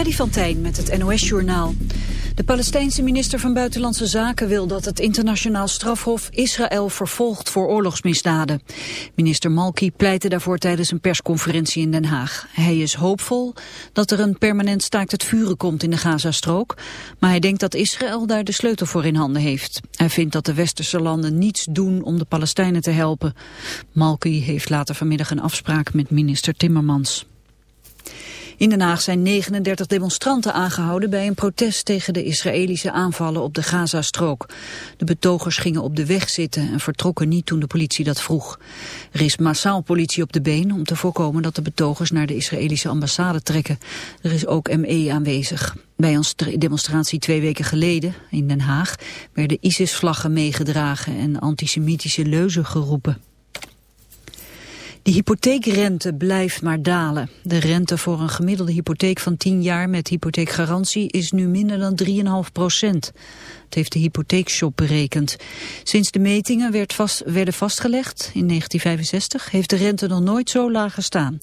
Freddy van met het NOS-journaal. De Palestijnse minister van Buitenlandse Zaken wil dat het internationaal strafhof Israël vervolgt voor oorlogsmisdaden. Minister Malki pleitte daarvoor tijdens een persconferentie in Den Haag. Hij is hoopvol dat er een permanent staakt het vuren komt in de Gazastrook, maar hij denkt dat Israël daar de sleutel voor in handen heeft. Hij vindt dat de westerse landen niets doen om de Palestijnen te helpen. Malki heeft later vanmiddag een afspraak met minister Timmermans. In Den Haag zijn 39 demonstranten aangehouden bij een protest tegen de Israëlische aanvallen op de Gazastrook. De betogers gingen op de weg zitten en vertrokken niet toen de politie dat vroeg. Er is massaal politie op de been om te voorkomen dat de betogers naar de Israëlische ambassade trekken. Er is ook ME aanwezig. Bij een demonstratie twee weken geleden in Den Haag werden ISIS-vlaggen meegedragen en antisemitische leuzen geroepen. De hypotheekrente blijft maar dalen. De rente voor een gemiddelde hypotheek van 10 jaar met hypotheekgarantie is nu minder dan 3,5 procent. Het heeft de hypotheekshop berekend. Sinds de metingen werd vast, werden vastgelegd in 1965 heeft de rente nog nooit zo laag gestaan.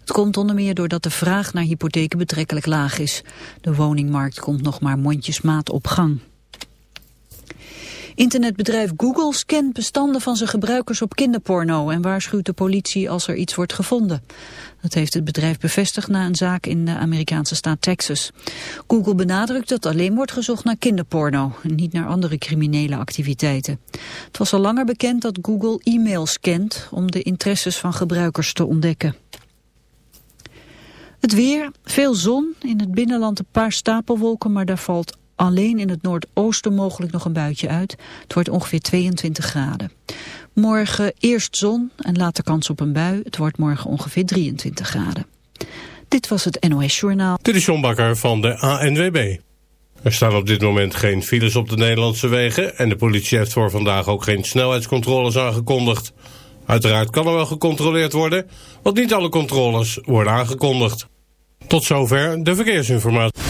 Het komt onder meer doordat de vraag naar hypotheken betrekkelijk laag is. De woningmarkt komt nog maar mondjesmaat op gang. Internetbedrijf Google scant bestanden van zijn gebruikers op kinderporno en waarschuwt de politie als er iets wordt gevonden. Dat heeft het bedrijf bevestigd na een zaak in de Amerikaanse staat Texas. Google benadrukt dat alleen wordt gezocht naar kinderporno en niet naar andere criminele activiteiten. Het was al langer bekend dat Google e-mail scant om de interesses van gebruikers te ontdekken. Het weer, veel zon, in het binnenland een paar stapelwolken, maar daar valt Alleen in het noordoosten mogelijk nog een buitje uit. Het wordt ongeveer 22 graden. Morgen eerst zon en later kans op een bui. Het wordt morgen ongeveer 23 graden. Dit was het NOS Journaal. Dit is John Bakker van de ANWB. Er staan op dit moment geen files op de Nederlandse wegen... en de politie heeft voor vandaag ook geen snelheidscontroles aangekondigd. Uiteraard kan er wel gecontroleerd worden... want niet alle controles worden aangekondigd. Tot zover de verkeersinformatie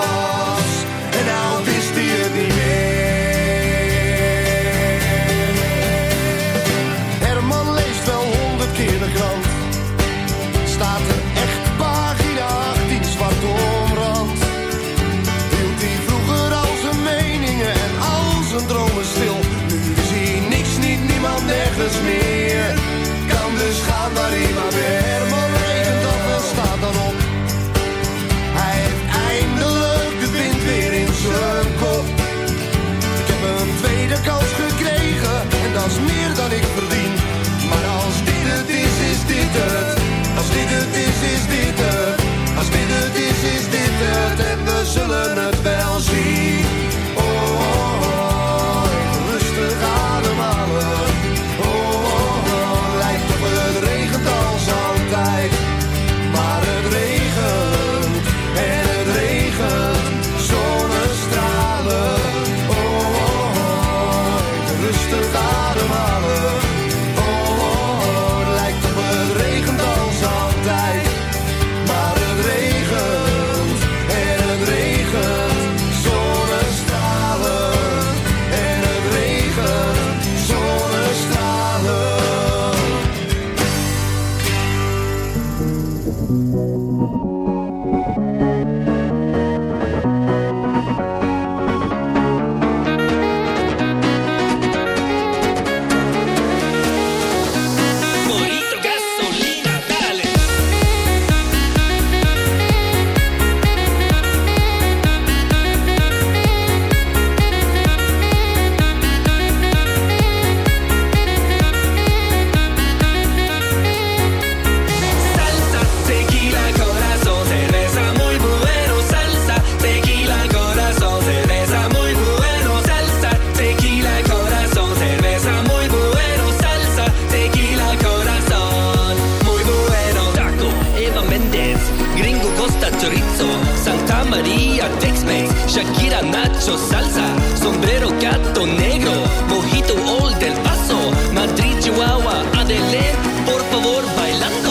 bailando.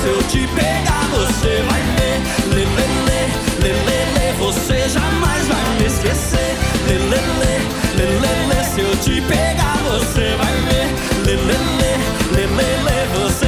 se eu te pegar, você vai ver. Lê, lê, lê, lê, lê, você jamais vai me esquecer. Lê, lê, lê, lê, lê, lê, se eu te pegar, você vai ver. Lê, lê, lê, lê, lê, lê,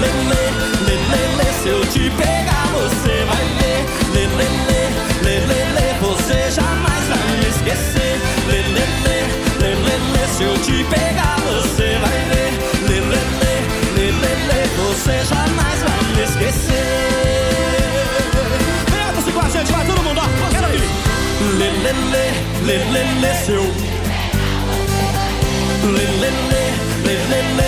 lê, lê, lê, lê, lê. Se eu te pegar, você vai ver. Lê, lê, lê, lê, lê, lê. Você jamais vai me esquecer. Lê, lê, lê, lê, lê, lê. Se eu te pegar, você vai ver. Lê, lê, lê, lê, lê, lê. Você jamais vai me esquecer. Vem você com a gente, vai todo mundo, ó. Quero ir. Lê, lê, lê, lê, lê, lê. Se eu... Lê, lê, lê, lê, lê, lê.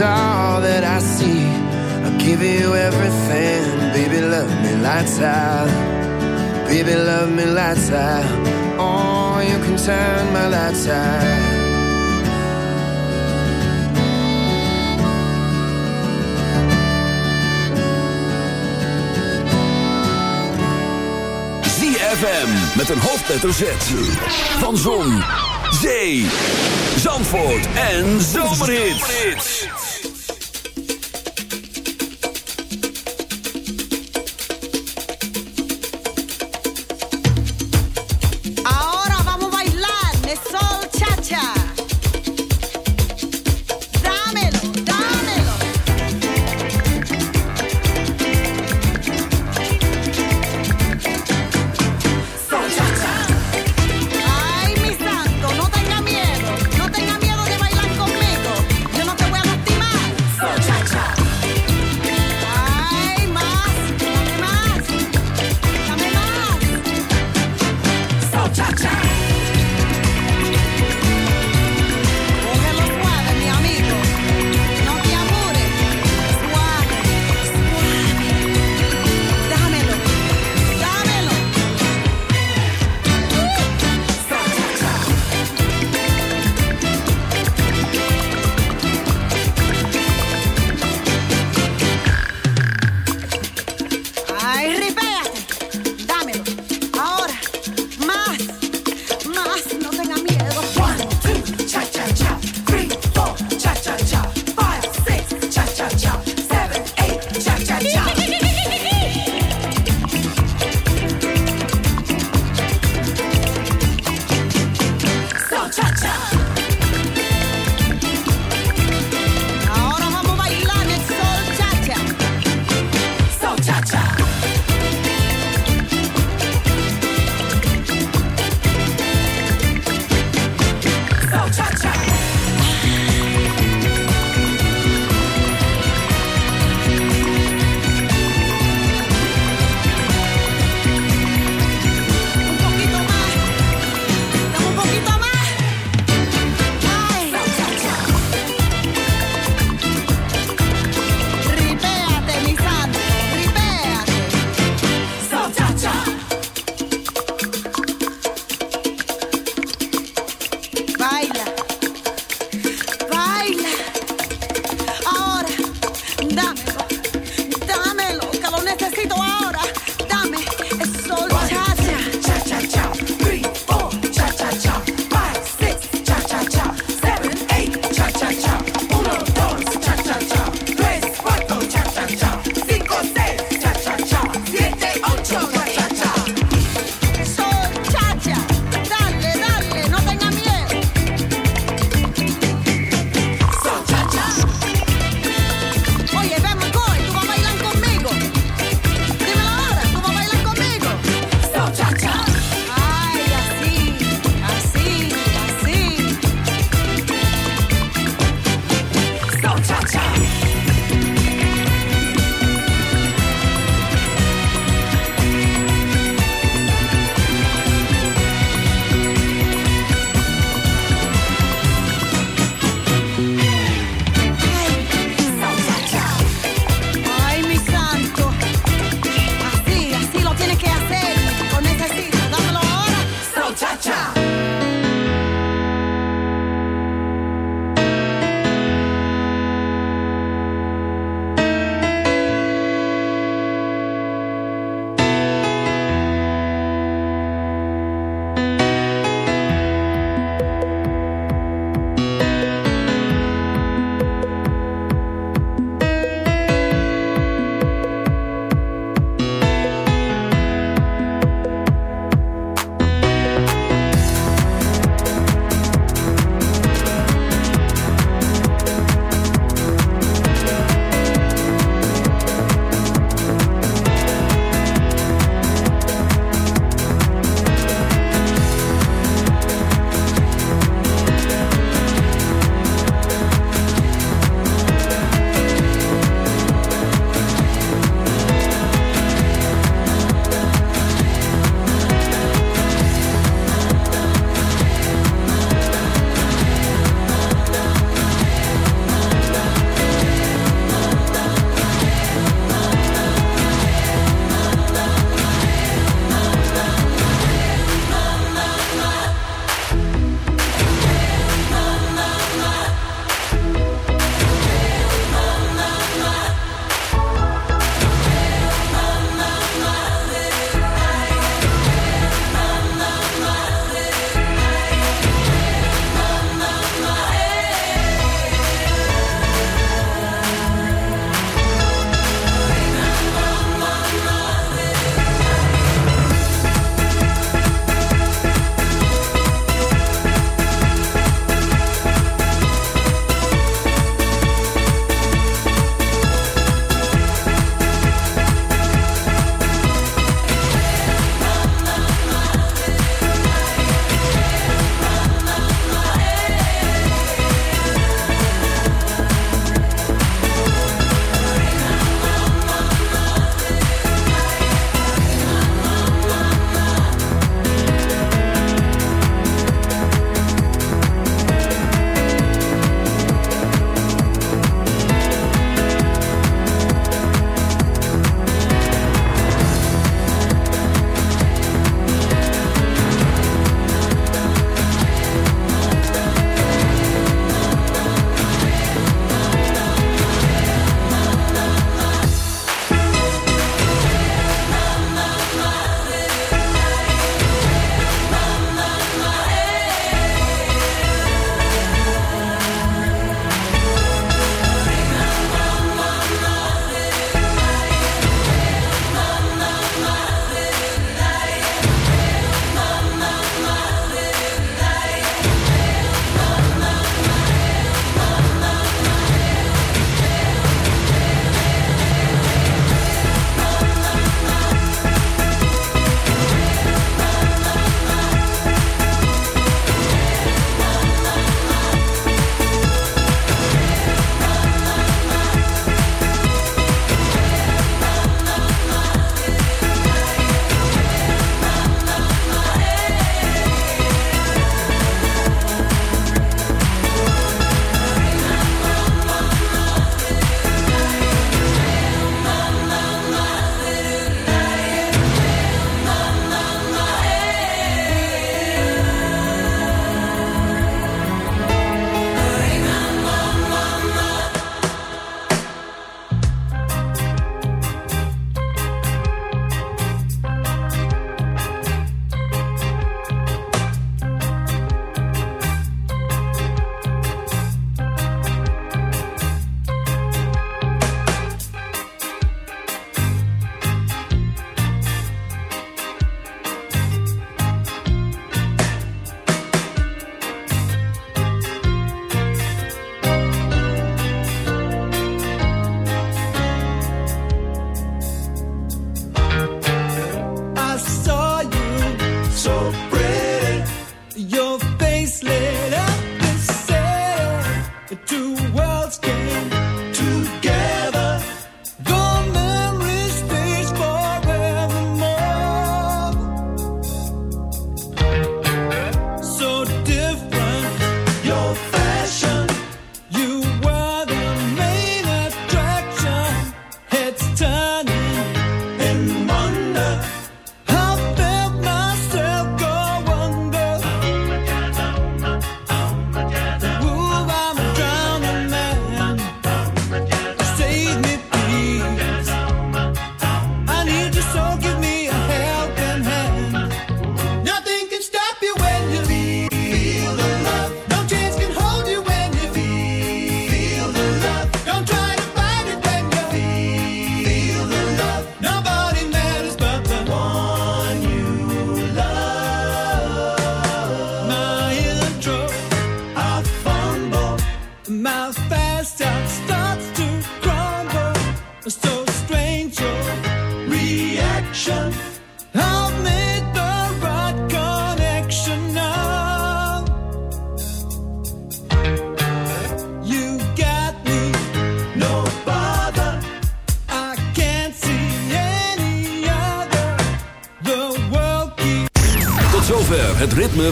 all that I see. I'll give you everything, baby. Love me lights out, baby. Love me lights out. Oh, you can turn my lights out. ZFM met een hoofdletter Z. Van Zon, Zee, Zandvoort en Zomerhits.